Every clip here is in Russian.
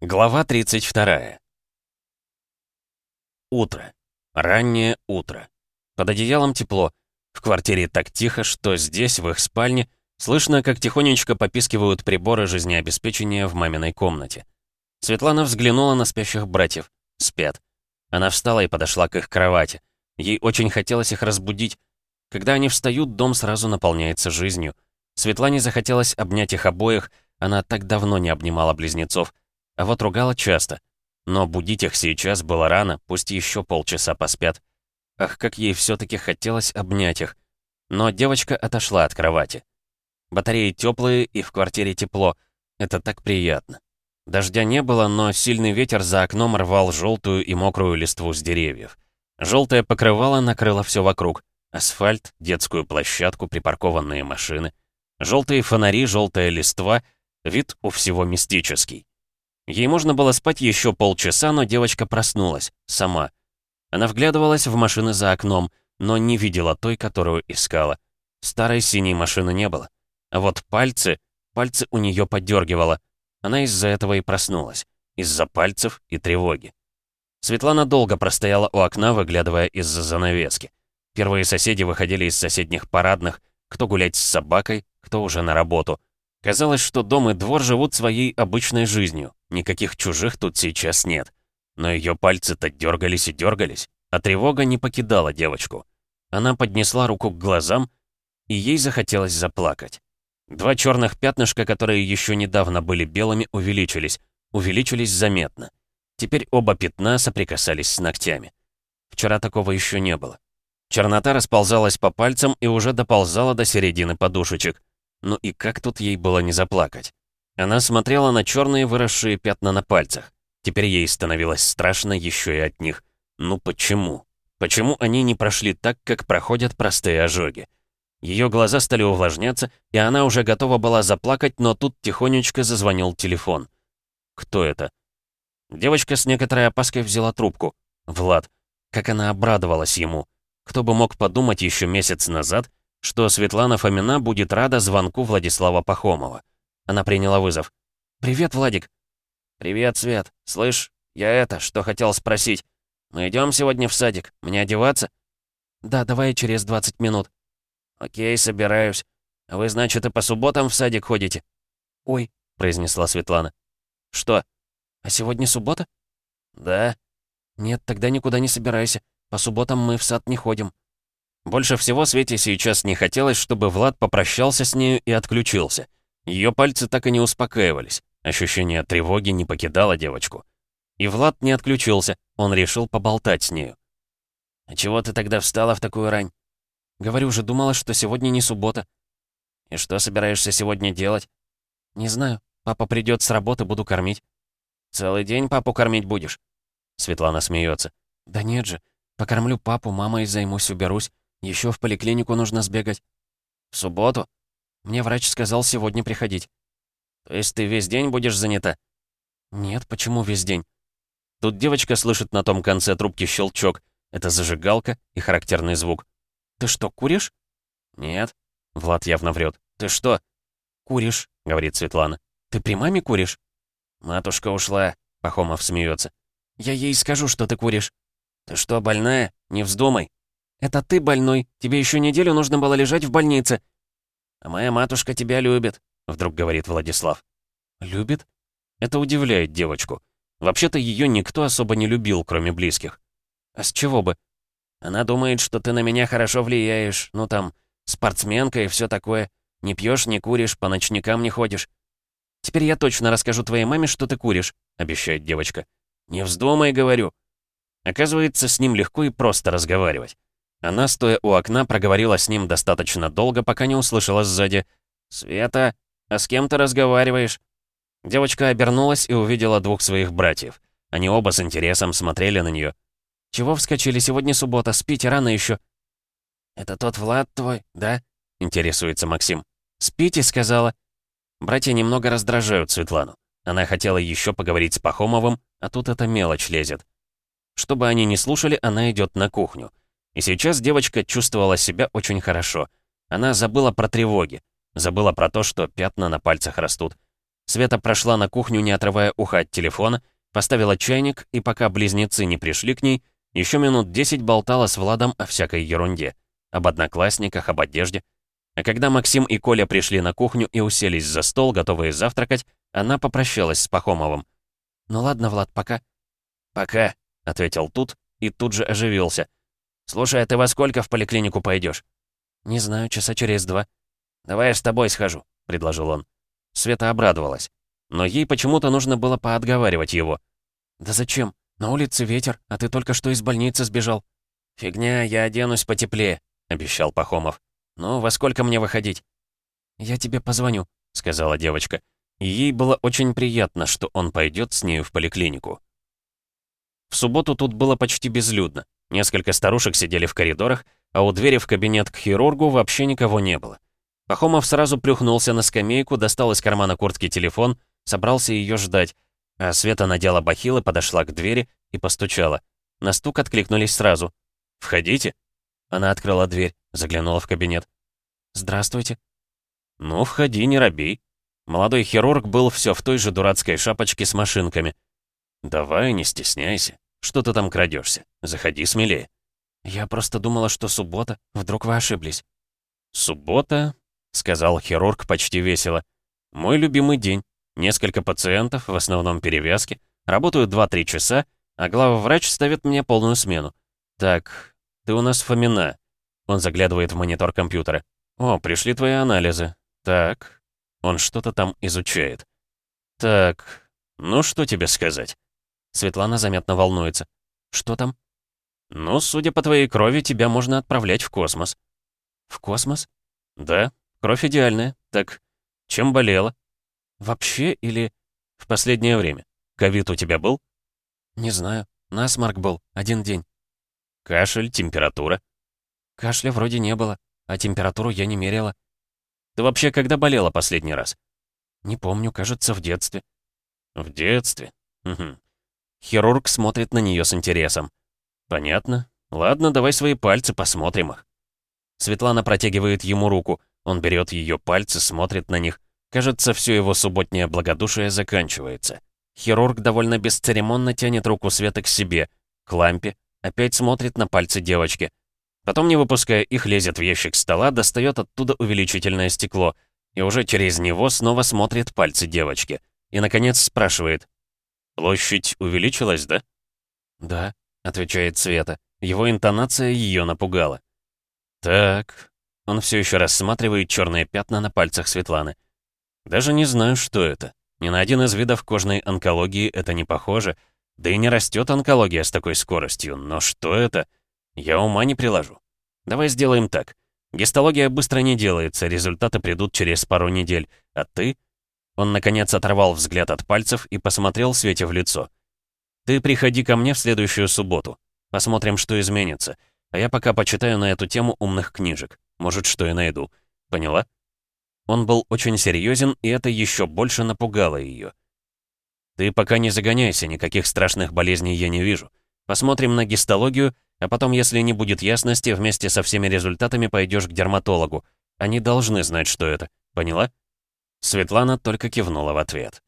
Глава 32. Утро. Раннее утро. Под одеялом тепло. В квартире так тихо, что здесь, в их спальне, слышно, как тихонечко попискивают приборы жизнеобеспечения в маминой комнате. Светлана взглянула на спящих братьев. Спят. Она встала и подошла к их кровати. Ей очень хотелось их разбудить. Когда они встают, дом сразу наполняется жизнью. Светлане захотелось обнять их обоих, она так давно не обнимала близнецов. А вот ругала часто. Но будить их сейчас было рано, пусть еще полчаса поспят. Ах, как ей все-таки хотелось обнять их. Но девочка отошла от кровати. Батареи теплые и в квартире тепло. Это так приятно. Дождя не было, но сильный ветер за окном рвал желтую и мокрую листву с деревьев. Желтое покрывало накрыло все вокруг. Асфальт, детскую площадку, припаркованные машины. Желтые фонари, желтая листва. Вид у всего мистический. Ей можно было спать еще полчаса, но девочка проснулась, сама. Она вглядывалась в машины за окном, но не видела той, которую искала. Старой синей машины не было. А вот пальцы, пальцы у нее подергивало. Она из-за этого и проснулась. Из-за пальцев и тревоги. Светлана долго простояла у окна, выглядывая из-за занавески. Первые соседи выходили из соседних парадных, кто гулять с собакой, кто уже на работу. Казалось, что дом и двор живут своей обычной жизнью. Никаких чужих тут сейчас нет. Но ее пальцы-то дергались и дергались, а тревога не покидала девочку. Она поднесла руку к глазам, и ей захотелось заплакать. Два черных пятнышка, которые еще недавно были белыми, увеличились. Увеличились заметно. Теперь оба пятна соприкасались с ногтями. Вчера такого еще не было. Чернота расползалась по пальцам и уже доползала до середины подушечек. Ну и как тут ей было не заплакать? Она смотрела на черные выросшие пятна на пальцах. Теперь ей становилось страшно еще и от них. Ну почему? Почему они не прошли так, как проходят простые ожоги? Ее глаза стали увлажняться, и она уже готова была заплакать, но тут тихонечко зазвонил телефон. Кто это? Девочка с некоторой опаской взяла трубку. Влад. Как она обрадовалась ему. Кто бы мог подумать еще месяц назад, что Светлана Фомина будет рада звонку Владислава Пахомова. Она приняла вызов. «Привет, Владик». «Привет, Свет. Слышь, я это, что хотел спросить. Мы идем сегодня в садик? Мне одеваться?» «Да, давай через 20 минут». «Окей, собираюсь. А вы, значит, и по субботам в садик ходите?» «Ой», — произнесла Светлана. «Что?» «А сегодня суббота?» «Да». «Нет, тогда никуда не собирайся. По субботам мы в сад не ходим». Больше всего Свете сейчас не хотелось, чтобы Влад попрощался с нею и отключился. Ее пальцы так и не успокаивались. Ощущение тревоги не покидало девочку. И Влад не отключился, он решил поболтать с нею. «А чего ты тогда встала в такую рань?» «Говорю же, думала, что сегодня не суббота». «И что собираешься сегодня делать?» «Не знаю. Папа придет с работы, буду кормить». «Целый день папу кормить будешь?» Светлана смеется. «Да нет же. Покормлю папу, мамой займусь, уберусь. Еще в поликлинику нужно сбегать». «В субботу?» «Мне врач сказал сегодня приходить». «То есть ты весь день будешь занята?» «Нет, почему весь день?» Тут девочка слышит на том конце трубки щелчок. Это зажигалка и характерный звук. «Ты что, куришь?» «Нет». Влад явно врет. «Ты что?» «Куришь», — говорит Светлана. «Ты при маме куришь?» «Матушка ушла», — Пахомов смеется. «Я ей скажу, что ты куришь». «Ты что, больная? Не вздумай». «Это ты больной. Тебе еще неделю нужно было лежать в больнице». «А моя матушка тебя любит», — вдруг говорит Владислав. «Любит?» Это удивляет девочку. Вообще-то ее никто особо не любил, кроме близких. «А с чего бы?» «Она думает, что ты на меня хорошо влияешь. Ну там, спортсменка и все такое. Не пьешь, не куришь, по ночникам не ходишь». «Теперь я точно расскажу твоей маме, что ты куришь», — обещает девочка. «Не вздумай, говорю». Оказывается, с ним легко и просто разговаривать. Она, стоя у окна, проговорила с ним достаточно долго, пока не услышала сзади. «Света, а с кем ты разговариваешь?» Девочка обернулась и увидела двух своих братьев. Они оба с интересом смотрели на нее. «Чего вскочили? Сегодня суббота, спите рано еще. «Это тот Влад твой, да?» — интересуется Максим. «Спите», — сказала. Братья немного раздражают Светлану. Она хотела еще поговорить с Пахомовым, а тут эта мелочь лезет. Чтобы они не слушали, она идет на кухню. И сейчас девочка чувствовала себя очень хорошо. Она забыла про тревоги, забыла про то, что пятна на пальцах растут. Света прошла на кухню, не отрывая уха от телефона, поставила чайник, и пока близнецы не пришли к ней, еще минут десять болтала с Владом о всякой ерунде. Об одноклассниках, об одежде. А когда Максим и Коля пришли на кухню и уселись за стол, готовые завтракать, она попрощалась с Пахомовым. «Ну ладно, Влад, пока». «Пока», — ответил тут и тут же оживился. «Слушай, а ты во сколько в поликлинику пойдешь? «Не знаю, часа через два». «Давай я с тобой схожу», — предложил он. Света обрадовалась. Но ей почему-то нужно было поотговаривать его. «Да зачем? На улице ветер, а ты только что из больницы сбежал». «Фигня, я оденусь потеплее», — обещал Пахомов. «Ну, во сколько мне выходить?» «Я тебе позвоню», — сказала девочка. И ей было очень приятно, что он пойдет с нею в поликлинику. В субботу тут было почти безлюдно. Несколько старушек сидели в коридорах, а у двери в кабинет к хирургу вообще никого не было. Пахомов сразу плюхнулся на скамейку, достал из кармана куртки телефон, собрался ее ждать, а Света надела бахилы, подошла к двери и постучала. На стук откликнулись сразу. «Входите». Она открыла дверь, заглянула в кабинет. «Здравствуйте». «Ну, входи, не робей». Молодой хирург был все в той же дурацкой шапочке с машинками. «Давай, не стесняйся. Что ты там крадешься? Заходи смелее». «Я просто думала, что суббота. Вдруг вы ошиблись». «Суббота?» — сказал хирург почти весело. «Мой любимый день. Несколько пациентов, в основном перевязки. Работают 2-3 часа, а главврач ставит мне полную смену. Так, ты у нас Фомина». Он заглядывает в монитор компьютера. «О, пришли твои анализы. Так». Он что-то там изучает. «Так, ну что тебе сказать?» Светлана заметно волнуется. «Что там?» «Ну, судя по твоей крови, тебя можно отправлять в космос». «В космос?» «Да, кровь идеальная. Так, чем болела?» «Вообще или...» «В последнее время. Ковид у тебя был?» «Не знаю. Насморк был. Один день». «Кашель, температура?» «Кашля вроде не было, а температуру я не мерила». «Ты вообще когда болела последний раз?» «Не помню, кажется, в детстве». «В детстве? Угу. Хирург смотрит на нее с интересом. «Понятно. Ладно, давай свои пальцы, посмотрим их». Светлана протягивает ему руку. Он берет ее пальцы, смотрит на них. Кажется, все его субботнее благодушие заканчивается. Хирург довольно бесцеремонно тянет руку Светы к себе, к лампе, опять смотрит на пальцы девочки. Потом, не выпуская их, лезет в ящик стола, достает оттуда увеличительное стекло и уже через него снова смотрит пальцы девочки. И, наконец, спрашивает. «Площадь увеличилась, да?» «Да», — отвечает Света. Его интонация ее напугала. «Так...» Он все еще рассматривает черные пятна на пальцах Светланы. «Даже не знаю, что это. Ни на один из видов кожной онкологии это не похоже. Да и не растет онкология с такой скоростью. Но что это? Я ума не приложу. Давай сделаем так. Гистология быстро не делается, результаты придут через пару недель. А ты...» Он, наконец, оторвал взгляд от пальцев и посмотрел Свете в лицо. «Ты приходи ко мне в следующую субботу. Посмотрим, что изменится. А я пока почитаю на эту тему умных книжек. Может, что и найду. Поняла?» Он был очень серьезен, и это еще больше напугало ее. «Ты пока не загоняйся, никаких страшных болезней я не вижу. Посмотрим на гистологию, а потом, если не будет ясности, вместе со всеми результатами пойдешь к дерматологу. Они должны знать, что это. Поняла?» Светлана только кивнула в ответ.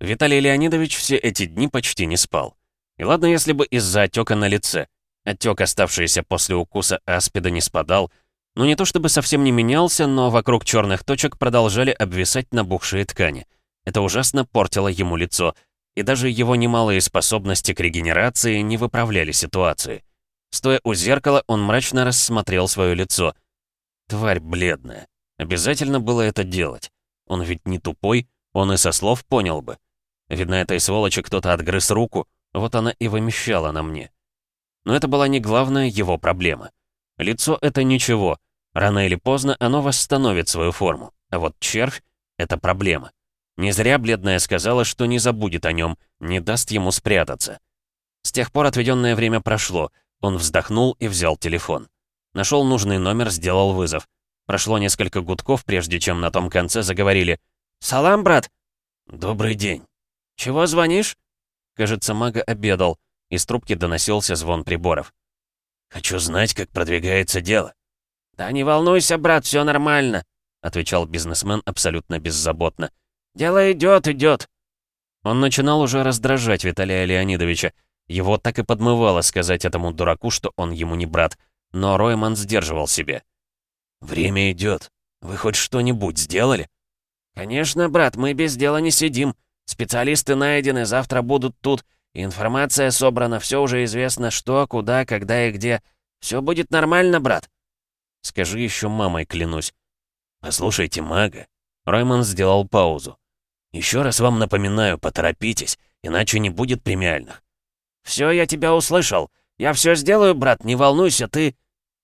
Виталий Леонидович все эти дни почти не спал. И ладно, если бы из-за отека на лице. Отек, оставшийся после укуса аспида, не спадал. Ну не то чтобы совсем не менялся, но вокруг черных точек продолжали обвисать набухшие ткани. Это ужасно портило ему лицо, и даже его немалые способности к регенерации не выправляли ситуации. Стоя у зеркала, он мрачно рассмотрел свое лицо. Тварь бледная. Обязательно было это делать. Он ведь не тупой, он и со слов понял бы. Видно, этой сволочи кто-то отгрыз руку, вот она и вымещала на мне. Но это была не главная его проблема. Лицо — это ничего. Рано или поздно оно восстановит свою форму. А вот червь — это проблема. Не зря бледная сказала, что не забудет о нем, не даст ему спрятаться. С тех пор отведенное время прошло. Он вздохнул и взял телефон. Нашел нужный номер, сделал вызов. Прошло несколько гудков, прежде чем на том конце заговорили. «Салам, брат!» «Добрый день!» «Чего звонишь?» Кажется, мага обедал. Из трубки доносился звон приборов. «Хочу знать, как продвигается дело». «Да не волнуйся, брат, все нормально». — отвечал бизнесмен абсолютно беззаботно. «Дело идет, идет. Он начинал уже раздражать Виталия Леонидовича. Его так и подмывало сказать этому дураку, что он ему не брат. Но Ройман сдерживал себя. «Время идет. Вы хоть что-нибудь сделали?» «Конечно, брат, мы без дела не сидим. Специалисты найдены, завтра будут тут. Информация собрана, все уже известно, что, куда, когда и где. Все будет нормально, брат». «Скажи еще мамой, клянусь». «Послушайте, мага». Ройман сделал паузу. «Еще раз вам напоминаю, поторопитесь, иначе не будет премиальных». «Все, я тебя услышал. Я все сделаю, брат, не волнуйся, ты...»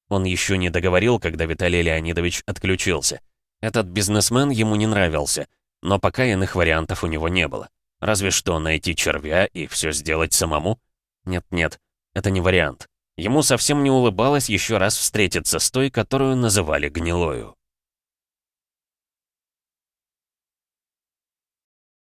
Он еще не договорил, когда Виталий Леонидович отключился. Этот бизнесмен ему не нравился, но пока иных вариантов у него не было. Разве что найти червя и все сделать самому? Нет-нет, это не вариант. Ему совсем не улыбалось еще раз встретиться с той, которую называли гнилою.